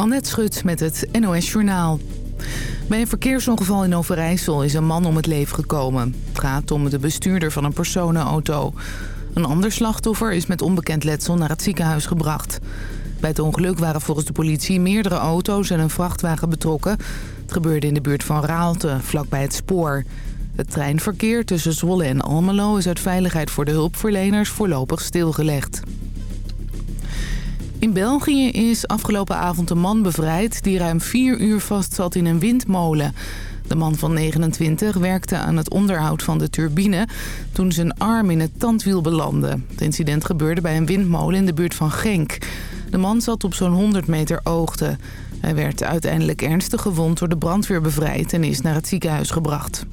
Annette Schut met het NOS Journaal. Bij een verkeersongeval in Overijssel is een man om het leven gekomen. Het gaat om de bestuurder van een personenauto. Een ander slachtoffer is met onbekend letsel naar het ziekenhuis gebracht. Bij het ongeluk waren volgens de politie meerdere auto's en een vrachtwagen betrokken. Het gebeurde in de buurt van Raalte, vlakbij het spoor. Het treinverkeer tussen Zwolle en Almelo is uit veiligheid voor de hulpverleners voorlopig stilgelegd. In België is afgelopen avond een man bevrijd die ruim vier uur vast zat in een windmolen. De man van 29 werkte aan het onderhoud van de turbine toen zijn arm in het tandwiel belandde. Het incident gebeurde bij een windmolen in de buurt van Genk. De man zat op zo'n 100 meter hoogte. Hij werd uiteindelijk ernstig gewond door de brandweer bevrijd en is naar het ziekenhuis gebracht.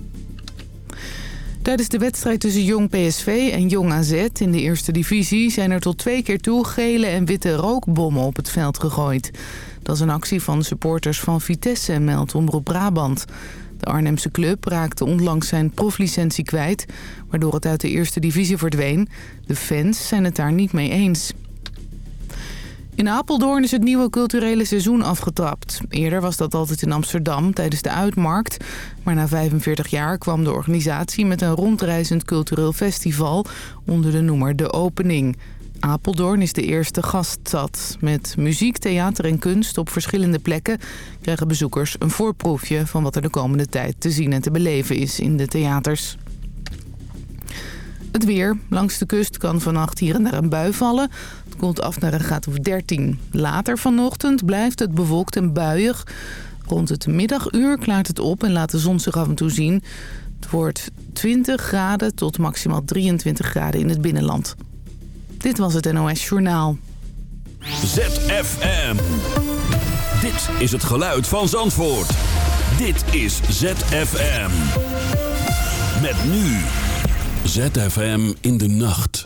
Tijdens de wedstrijd tussen Jong PSV en Jong AZ in de eerste divisie... zijn er tot twee keer toe gele en witte rookbommen op het veld gegooid. Dat is een actie van supporters van Vitesse, meldt Omroep Brabant. De Arnhemse club raakte onlangs zijn proflicentie kwijt... waardoor het uit de eerste divisie verdween. De fans zijn het daar niet mee eens. In Apeldoorn is het nieuwe culturele seizoen afgetrapt. Eerder was dat altijd in Amsterdam tijdens de Uitmarkt. Maar na 45 jaar kwam de organisatie met een rondreizend cultureel festival... onder de noemer De Opening. Apeldoorn is de eerste gaststad. Met muziek, theater en kunst op verschillende plekken... krijgen bezoekers een voorproefje van wat er de komende tijd te zien en te beleven is in de theaters. Het weer. Langs de kust kan vannacht hier en daar een bui vallen. Koelt af naar een graad of 13. Later vanochtend blijft het bewolkt en buiig. Rond het middaguur klaart het op en laat de zon zich af en toe zien. Het wordt 20 graden tot maximaal 23 graden in het binnenland. Dit was het NOS Journaal. ZFM. Dit is het geluid van Zandvoort. Dit is ZFM. Met nu... ZFM in de nacht.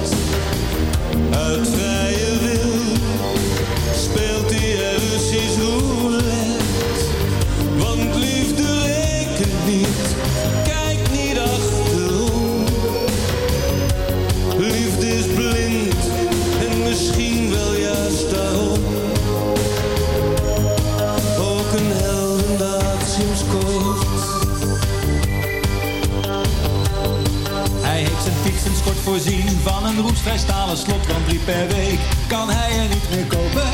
Uit vrije voorzien van een roestvrij stalen slot. Want drie per week kan hij er niet meer kopen.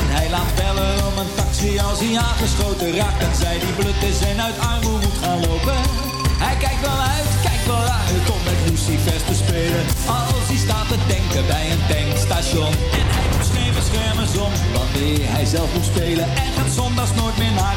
En hij laat bellen om een taxi als hij aangeschoten raakt. En zij die blut is en uit armoede moet gaan lopen. Hij kijkt wel uit, kijkt wel uit om met Lucifers te spelen. Als hij staat te denken bij een tankstation. En hij doet geen beschermers om wanneer hij zelf moet spelen. En gaat zondags nooit meer naar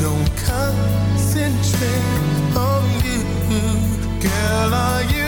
don't concentrate on you, girl. Are you?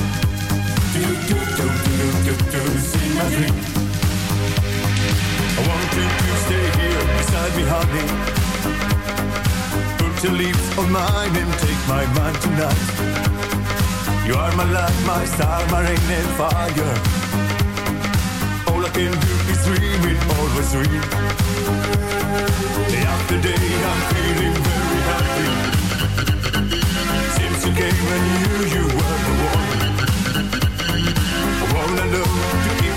Do, do, do, do, do, do, do, see my dream. I want you to stay here beside me, honey. Put your lips on mine and take my mind tonight. You are my light, my star, my rain and fire. All I can do is dream it, always dream. Day after day, I'm feeling very happy. Since you came, I knew you were the one.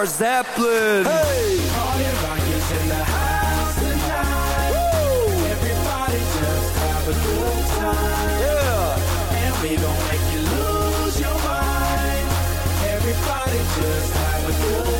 Lead in Zeppelin. Hey, Party rock is in the house tonight. Everybody just have a good time. yeah. And we gon' make you lose your mind. Everybody just have a good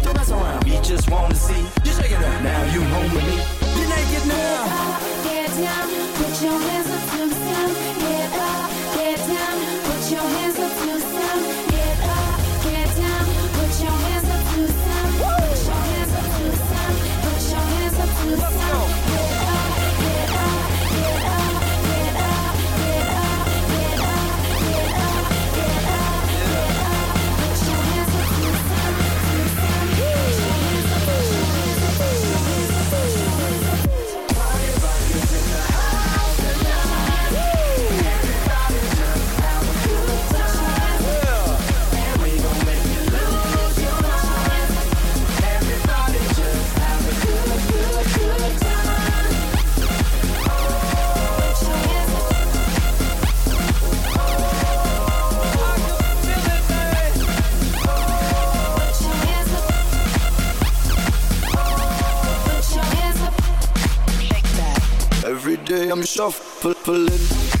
Don't mess around. We just want to see you shake it up. Now you home with me. You naked now. Get down, put your I'm shuffling.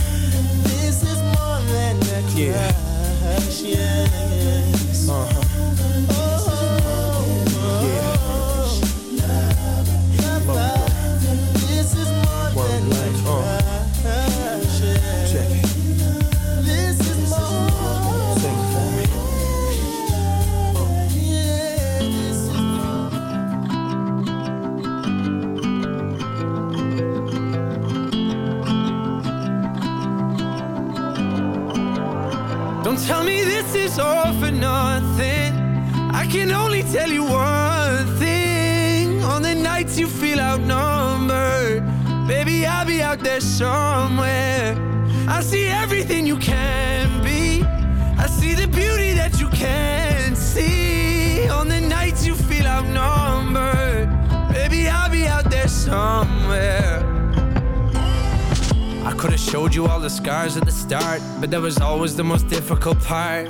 Yeah. Tell you one thing. On the nights you feel outnumbered, baby, I'll be out there somewhere. I see everything you can be. I see the beauty that you can't see. On the nights you feel outnumbered, baby, I'll be out there somewhere. I could have showed you all the scars at the start, but that was always the most difficult part.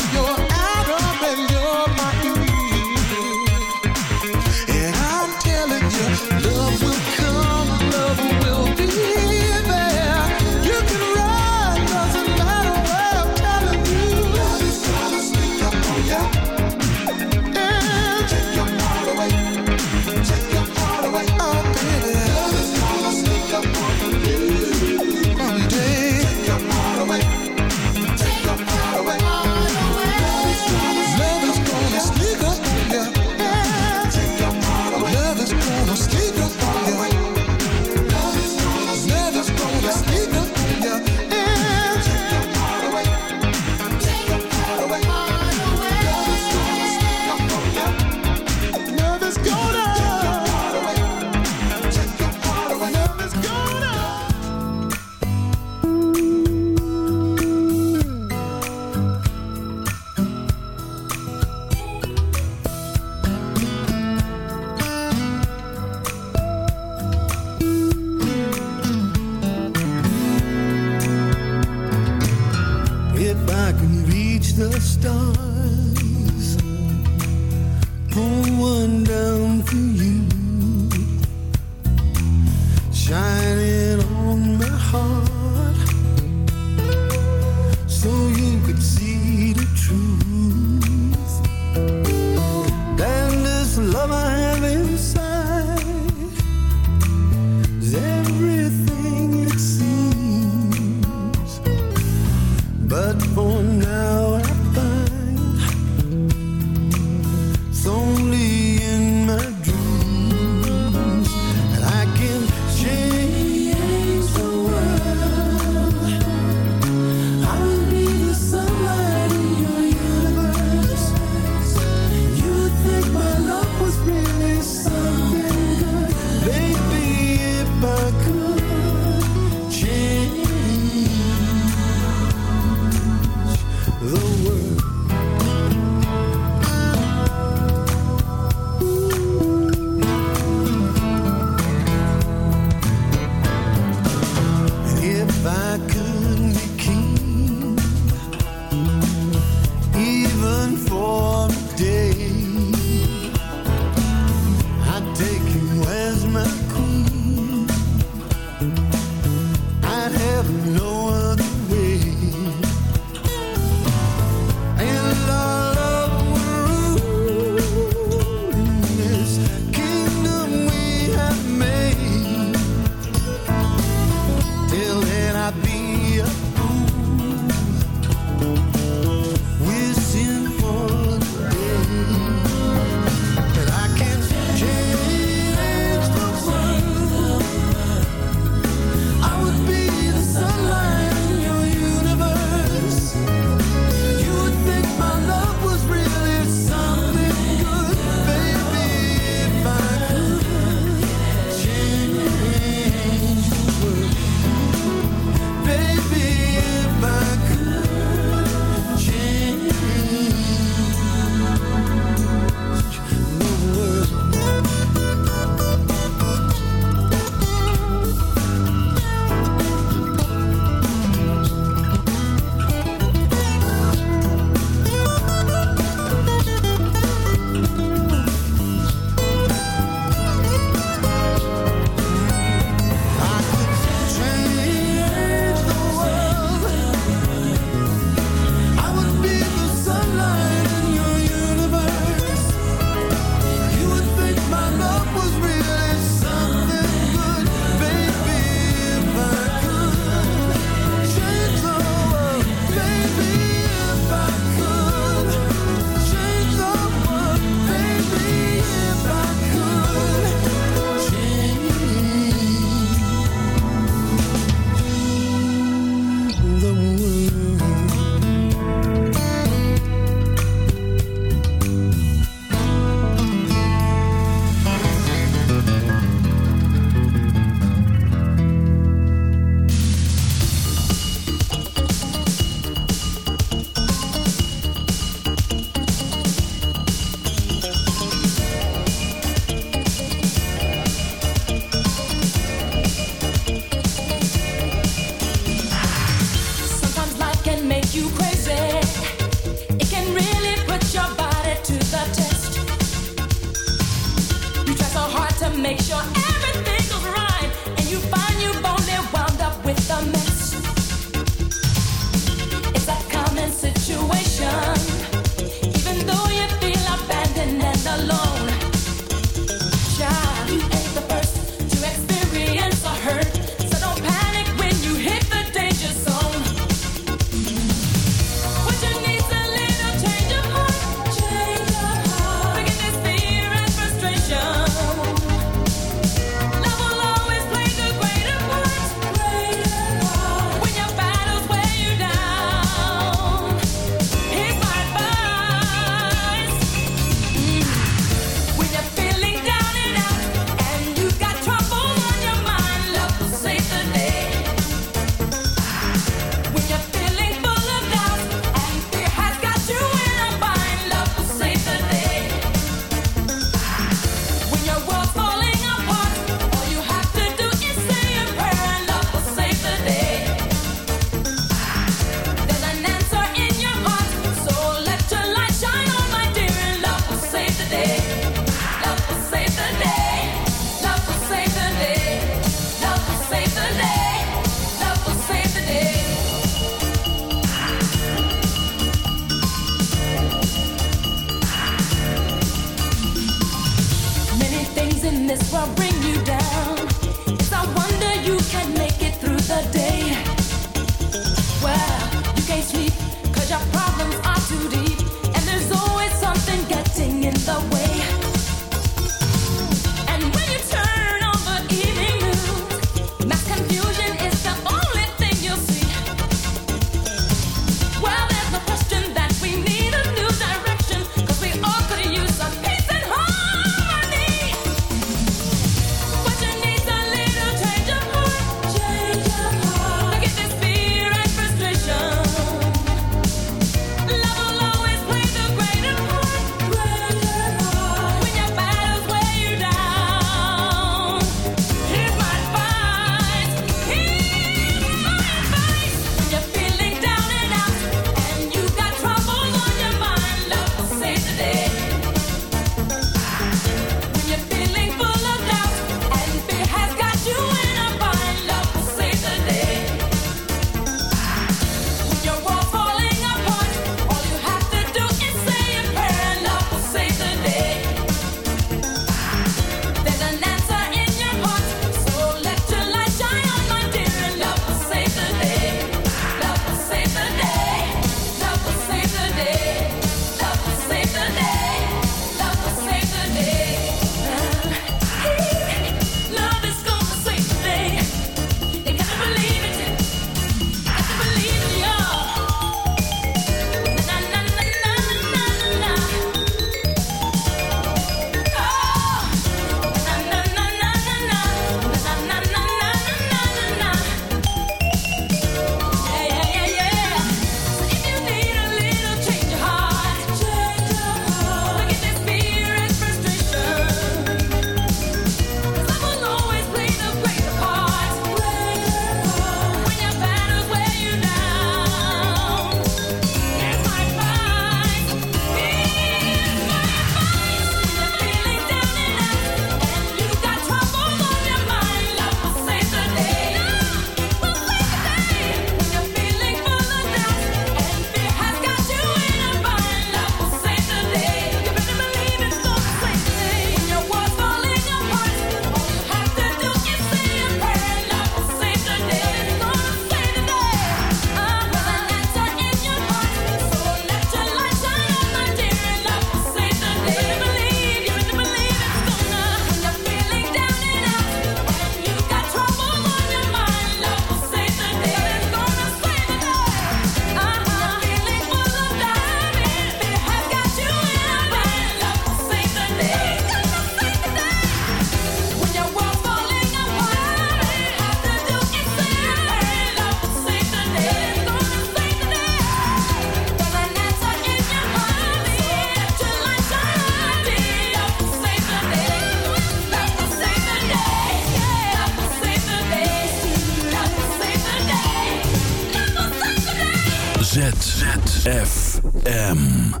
FM.